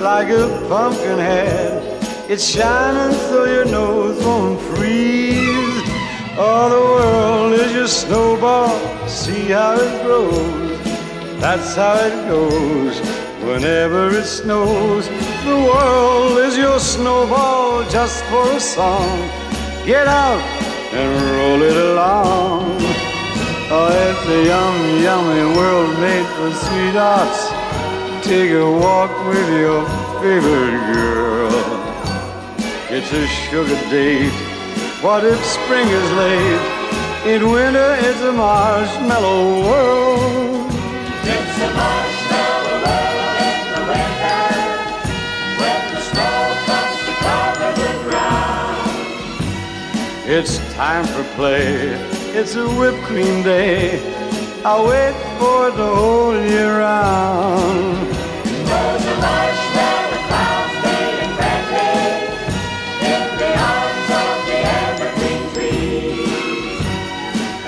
like a pumpkin head. It's shining so your nose won't freeze. Oh, the world is your snowball. See how it grows. That's how it goes. Whenever it snows, the world is your snowball just for a song. Get out and roll it along. Oh, it's a yummy, yummy world made for sweethearts. Take a walk with your favorite girl. It's a sugar date. What if spring is late? In winter, it's a marshmallow world. It's a marshmallow world in the winter when the snow comes to cover the ground. It's time for play. It's a whipped cream day. I wait for it the whole year round.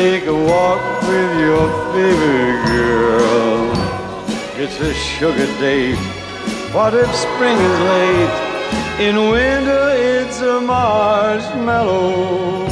take a walk with your favorite girl. It's a sugar date. What if spring is late? In winter, it's a marshmallow.